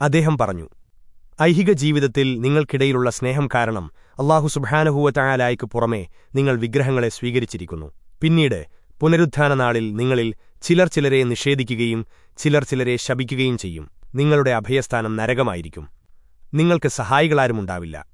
അദ്ദേഹം പറഞ്ഞു ഐഹിക ജീവിതത്തിൽ നിങ്ങൾക്കിടയിലുള്ള സ്നേഹം കാരണം അള്ളാഹു സുബാനഹൂവത്തായാലായ്ക്ക് പുറമേ നിങ്ങൾ വിഗ്രഹങ്ങളെ സ്വീകരിച്ചിരിക്കുന്നു. പിന്നീട് പുനരുദ്ധാന നാളിൽ നിങ്ങളിൽ ചിലർ ചിലരെ നിഷേധിക്കുകയും ചിലർ ചിലരെ ശപിക്കുകയും ചെയ്യും. നിങ്ങളുടെ അഭയസ്ഥാനം നരകമായിരിക്കും. നിങ്ങൾക്ക് സഹായികളാരുമുണ്ടാവില്ല